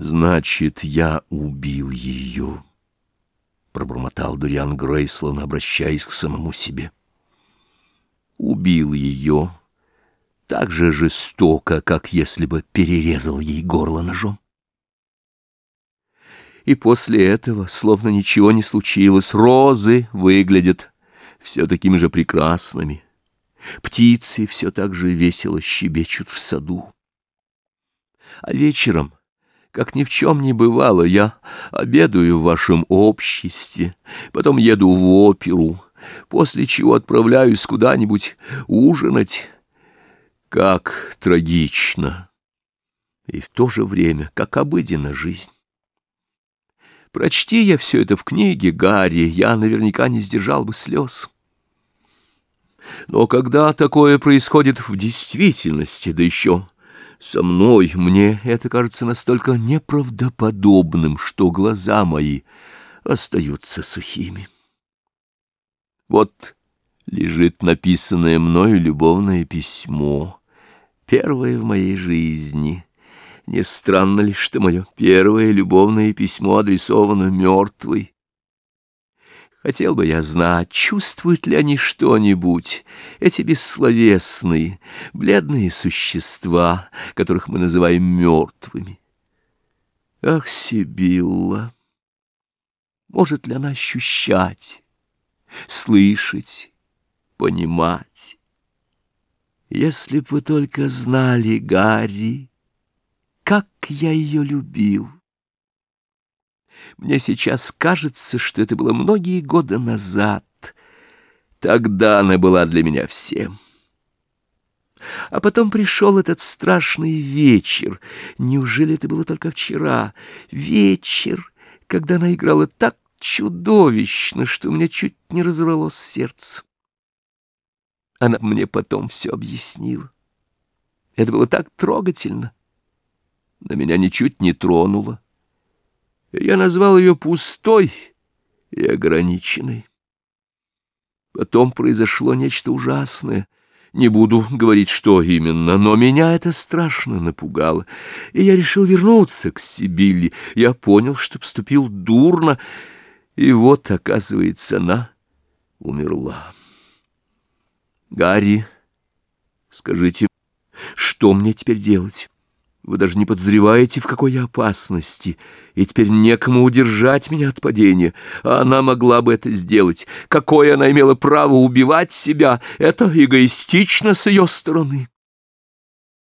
Значит, я убил ее, — пробормотал Дуриан Грей, обращаясь к самому себе. Убил ее так же жестоко, как если бы перерезал ей горло ножом. И после этого, словно ничего не случилось, розы выглядят все такими же прекрасными. Птицы все так же весело щебечут в саду. А вечером, как ни в чем не бывало, я обедаю в вашем обществе, потом еду в оперу, после чего отправляюсь куда-нибудь ужинать. Как трагично! И в то же время, как обыденна жизнь. Прочти я все это в книге Гарри, я наверняка не сдержал бы слез. Но когда такое происходит в действительности, да еще со мной, мне это кажется настолько неправдоподобным, что глаза мои остаются сухими. Вот лежит написанное мною любовное письмо, первое в моей жизни — не странно ли, что мое первое любовное письмо адресовано мертвой? Хотел бы я знать, чувствуют ли они что-нибудь, эти бессловесные, бледные существа, которых мы называем мертвыми. Ах, Сибилла! Может ли она ощущать, слышать, понимать? Если б вы только знали, Гарри, как я ее любил! Мне сейчас кажется, что это было многие годы назад. Тогда она была для меня всем. А потом пришел этот страшный вечер. Неужели это было только вчера? Вечер, когда она играла так чудовищно, что у меня чуть не разорвалось сердце. Она мне потом все объяснила. Это было так трогательно на меня ничуть не тронула. Я назвал ее пустой и ограниченной. Потом произошло нечто ужасное. Не буду говорить, что именно, но меня это страшно напугало, и я решил вернуться к Сибилли. Я понял, что поступил дурно, и вот, оказывается, она умерла. Гарри, скажите, что мне теперь делать? Вы даже не подозреваете, в какой я опасности, и теперь некому удержать меня от падения. А она могла бы это сделать. Какое она имела право убивать себя? Это эгоистично с ее стороны.